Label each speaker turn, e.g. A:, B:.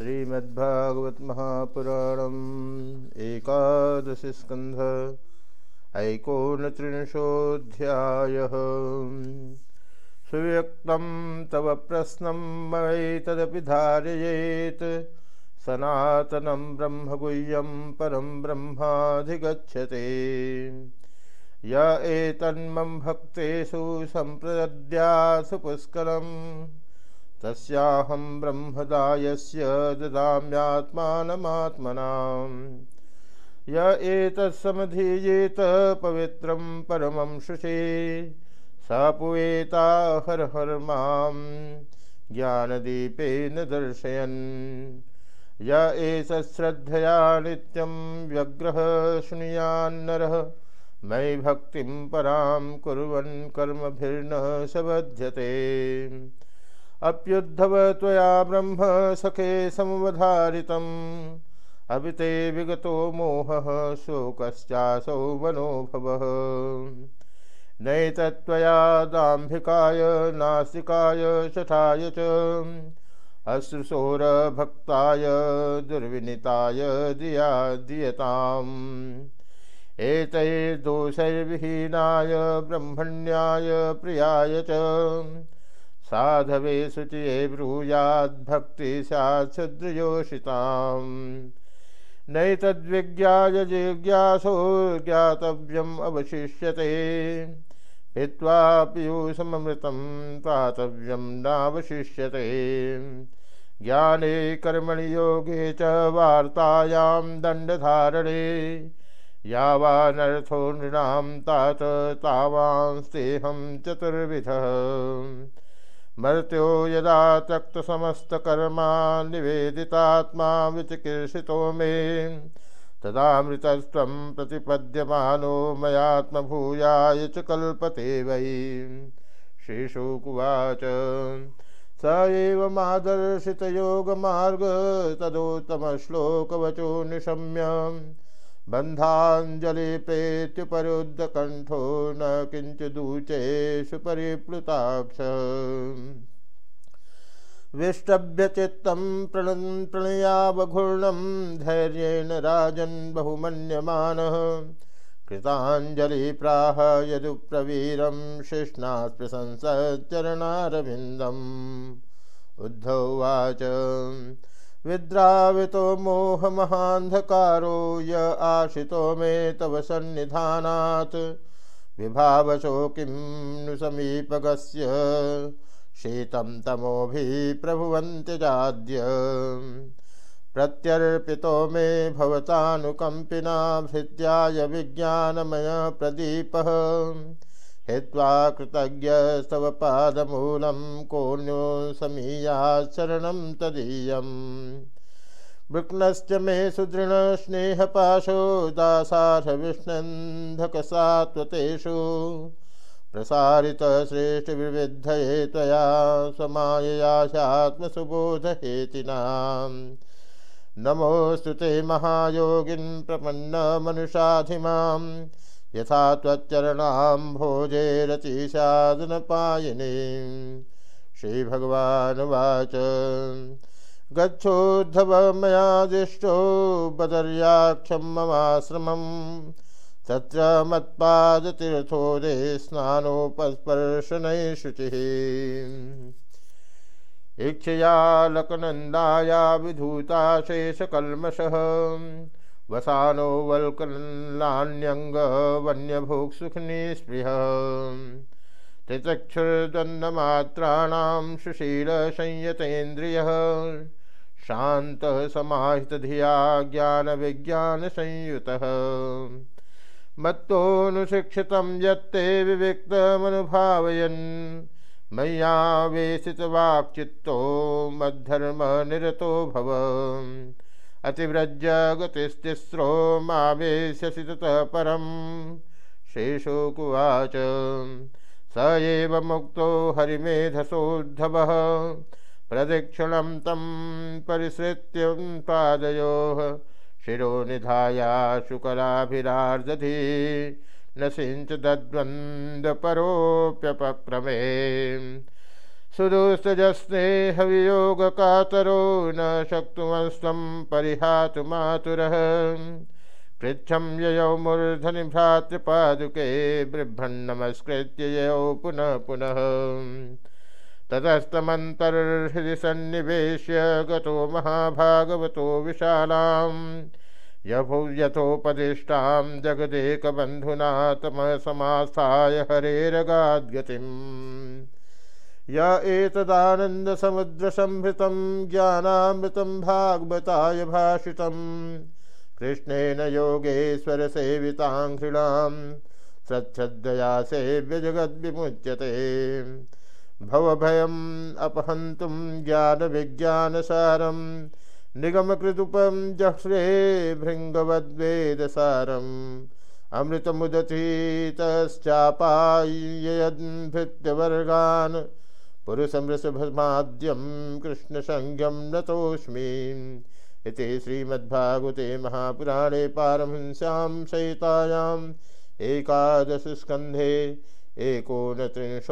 A: श्रीमद्भागवत महापुराणम एकादश स्कंध ऐकोनत्रिंशोऽध्याय। सुव्यक्त तव प्रश्न मयि तदपि धारयेत्। सनातनं ब्रह्मगुह्यं परं ब्रह्माधिगच्छते। य एतन्मं भक्तेषु सम्प्रदद्यासु पुष्करम्। तस्याहं ब्रह्मदायस्य ददाम्यात्मानमात्मनाम्। य एतत्समधीयेत पवित्रं परमं शुचे, स पुवेता हर हर माँ ज्ञानदीपेन दर्शयन्। य एतत्श्रद्धया नित्यं व्यग्रः शृणुयान्नरः मयि भक्तिं परां कुर्वन् कर्मभिर्न सबध्यते अप्युद्धव त्वया ब्रह्म सखे समवधारितम्। अभिते विगतो मोहः, शोकश्चासौ वनो भवः नैतत्त्वया दाम्भिकाय, नासिकाय, शठाय च। अश्रुशोरभक्ताय, दुर्विनीताय, दिया दीयताम्। एतैर्दोषैर्विहीनाय, ब्रह्मण्याय, प्रियाय च। साधवे शुचिये ब्रूयाद्भक्ति स्यात्क्षुद्रयोषिताम् नैतद्विज्ञाय जिज्ञासो ज्ञातव्यम् अवशिष्यते। हित्वा पीयूषममृतं पातव्यं नावशिष्यते। ज्ञाने कर्मणि योगे च वार्तायां दण्डधारणे। यावानर्थो नृणां तात तावांस्तेऽहं चतुर्विधः। मर्त्यो यदा त्यक्तसमस्तकर्मा निवेदितात्मा विचिकीर्षितो मे। तदामृतस्त्वं प्रतिपद्यमानो मयात्मभूयाय च कल्पते वै। श्रीशुकुवाच। स एव मादर्शितयोगमार्ग तदोत्तमश्लोकवचो निशम्य। बन्धाञ्जलि प्रेत्युपरुद्धकण्ठो न किञ्चिदूचेषु परिप्लुताक्ष। विष्टभ्यचित्तं प्रण प्रणयावघूर्णं धैर्येण राजन् बहुमन्यमानः। कृताञ्जलिप्राह यदुप्रवीरं शिष्णास्पृशंसच्चरणारविन्दम्। उद्धवाच विद्रावितो मोहमहान्धकारो य आशितो मे तव सन्निधानात्। विभावशो किं नु समीपगस्य? शीतं तमोभिः प्रभुवन्त्यजाद्य प्रत्यर्पितो मे भवतानुकम्पिना भृत्याय विज्ञानमयप्रदीपः। हित्वा कृतज्ञस्तव पादमूलं कोऽन्यो समीयाचरणं तदीयम्। वृक्नश्च मे सुदृढस्नेहपाशो दासार्हविष्णन्धकसात्वतेषु प्रसारितश्रेष्ठविविद्धये त्वया समाययाशात्मसुबोधहेतिनाम् नमोऽस्तु ते महायोगिन् प्रपन्नमनुषाधिमाम् यथा त्वच्चरणाम्भोजे रचिषादनपायिनी। श्रीभगवानुवाच। गच्छोद्धव मयादिष्टो बदर्याख्यं ममाश्रमं। तत्र मत्पादतीर्थोदे स्नानोपस्पर्शनैः शुचिः इक्षया लकनन्दाया विधूता वसानो वल्कलान्यङ्गवन्यभोक्सुखनिस्पृह त्रिचक्षुर्द्वन्द्वमात्राणां सुशीलसंयतेन्द्रियः। शान्तः समाहितधिया ज्ञानविज्ञानसंयुतः। मत्तोऽनुशिक्षितं यत्ते विविक्तमनुभावयन्। मय्यावेशितवाक्चित्तो मद्धर्मनिरतो भव अतिव्रज गतिस्तिस्रो मावेश्यसि ततः परं शेषोकुवाच स एव मुक्तो हरिमेधसोद्धवः। प्रदक्षिणं तं परिसृत्य पादयोः। शिरोनिधाया शुकलाभिरार्दधी न सिञ्च दद्वन्द्वपरोऽप्यपक्रमे सुदुस्तजस्नेहवियोगकातरो न शक्तुमस्त्वं परिहातु मातुरः पृच्छं ययौ मूर्धनि भ्रातृपादुके बिभ्रन्नमस्कृत्य ययौ पुनः पुनः। ततस्तमन्तर्हृदि सन्निवेश्य गतो महाभागवतो विशालां। यथोपदिष्टां जगदेकबन्धुना तमः समास्थाय हरेरगाद्गतिम्। य एतदानन्दसमुद्रसंभृतं ज्ञानामृतं भागवताय भाषितम्। कृष्णेन योगेश्वरसेविताङ्घ्रिणां सच्छ्रद्धया सेव्यजगद्विमुच्यते। भवभयम् अपहन्तुं ज्ञानविज्ञानसारं निगमकृदुपं जह्रे भृङ्गवद्वेदसारम्। अमृतमुदतीतश्चापाययद्भृत्यवर्गान् पुरुषमृषभमाद्यं कृष्णसंज्ञं नतोऽस्मि। इति श्रीमद्भागवते महापुराणे पारमहंस्यां सहितायाम् एकादशस्कन्धे एकोनत्रिंशोऽध्यायः।